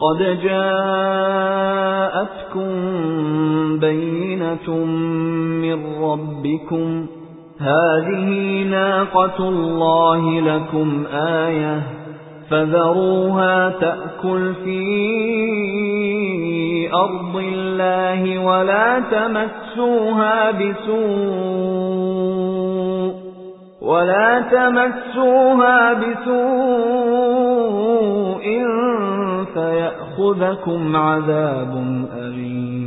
قَدْ جَاءَتْكُمْ بَيِّنَةٌ مِنْ رَبِّكُمْ هَذِهِ نَاقَةُ اللَّهِ لَكُمْ آيَةً فَذَرُوهَا تَأْكُلْ فِي أَرْضِ اللَّهِ وَلَا تَمَسُّوهَا بِسُوءٍ وَلَا تَمَسُّوهَا بِسُوءٍ فَيَأْخُذَكُمْ عَذَابٌ أَلِيمٌ